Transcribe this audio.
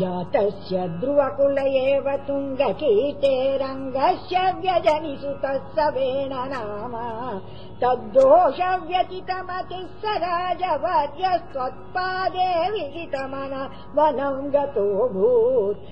जातस्य ध्रुवकुल एव तुङ्गकीर्तेरङ्गस्य व्यजनिषु तत् सवेण नाम। तद्दोषव्यतितमतिः स राजवर्यस्त्वत्पादे स्वत्पादे विजितमन वनम् गतोऽभूत्।